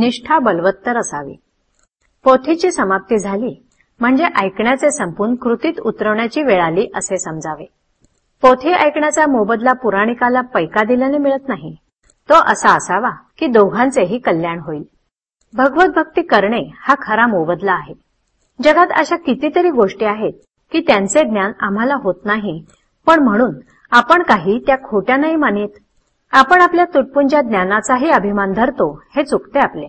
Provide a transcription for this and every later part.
निष्ठा बलवत्तर असावी. पोथीची समाप्ती झाली म्हणजे ऐकण्याचे संपून कृतीत उतरवण्याची वेळ आली असे समजावे. पोथी ऐकण्याचा मोबदला पुराणिकाला पैका दिल्याने मिळत नाही. तो असा असावा की दोघांचेही कल्याण होईल. भगवत भक्ती करणे हा खरा मोबदला आहे. जगात अशा कितीतरी गोष्टी आहेत की त्यांचे ज्ञान आम्हाला होत नाही पण म्हणून आपण काही त्या खोट्या नाही मानित. आपण आपल्या तुटपुंच्या ज्ञानाचाही अभिमान धरतो हे चुकते आपले.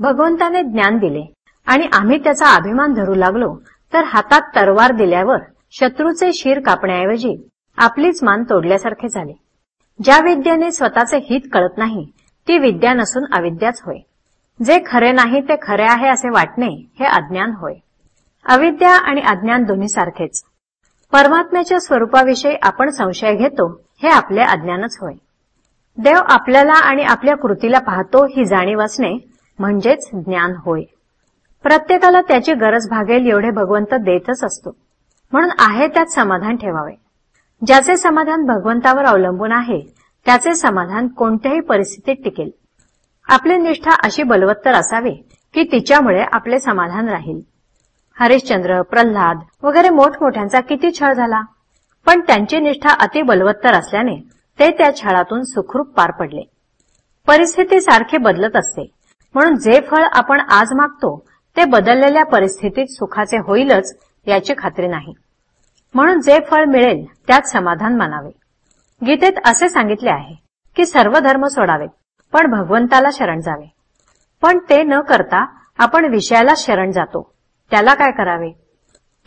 भगवंताने ज्ञान दिले आणि आम्ही त्याचा अभिमान धरू लागलो तर हातात तरवार दिल्यावर शत्रूचे शिर कापण्याऐवजी आपलीच मान तोडल्यासारखे झाले. ज्या विद्येने स्वतःचे हित कळत नाही ती विद्या नसून अविद्याच होय. जे खरे नाही ते खरे आहे असे वाटणे हे अज्ञान होय. अविद्या आणि अज्ञान दोन्ही सारखेच. परमात्म्याच्या स्वरूपाविषयी आपण संशय घेतो हे आपले अज्ञानच होय. देव आपल्याला आणि आपल्या कृतीला पाहतो ही जाणीव असणे म्हणजेच ज्ञान होय. प्रत्येकाला त्याची गरज भागेल एवढे भगवंत देतच असतो. म्हणून आहे त्यात समाधान ठेवावे. ज्याचे समाधान भगवंतावर अवलंबून आहे त्याचे समाधान कोणत्याही परिस्थितीत टिकेल. आपली निष्ठा अशी बलवत्तर असावी की तिच्यामुळे आपले समाधान राहील. हरिश्चंद्र प्रल्हाद वगैरे मोठमोठ्यांचा किती छळ झाला. पण त्यांची निष्ठा अति बलवत्तर असल्याने ते त्या छळातून सुखरूप पार पडले. परिस्थिती सारखी बदलत असते. म्हणून जे फळ आपण आज मागतो ते बदललेल्या परिस्थितीत सुखाचे होईलच याची खात्री नाही. म्हणून जे फळ मिळेल त्यात समाधान मानावे. गीतेत असे सांगितले आहे की सर्व धर्म सोडावेत पण भगवंताला शरण जावे. पण ते न करता आपण विषयाला शरण जातो. त्याला काय करावे?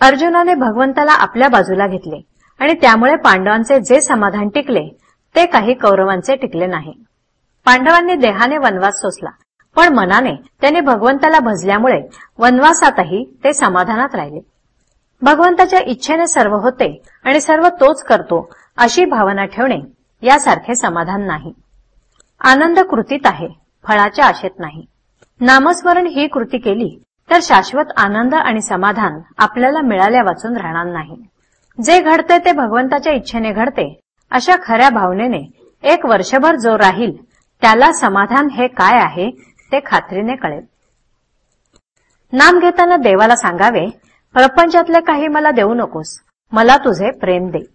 अर्जुनाने भगवंताला आपल्या बाजूला घेतले आणि त्यामुळे पांडवांचे जे समाधान टिकले ते काही कौरवांचे टिकले नाही. पांडवांनी देहाने वनवास सोसला. पण मनाने त्याने भगवंताला भजल्यामुळे वनवासातही ते समाधानात राहिले. भगवंताच्या इच्छेने सर्व होते आणि सर्व तोच करतो अशी भावना ठेवणे यासारखे समाधान नाही. आनंद कृतीत आहे फळाच्या आशेत नाही. नामस्मरण ही कृती केली तर शाश्वत आनंद आणि समाधान आपल्याला मिळाल्या वाचून राहणार नाही. जे घडते ते भगवंताच्या इच्छेने घडते अशा खऱ्या भावनेने एक वर्षभर जो राहील त्याला समाधान हे काय आहे ते खात्रीने कळेल. नाम घेताना देवाला सांगावे प्रपंचातले काही मला देऊ नकोस. मला तुझे प्रेम दे.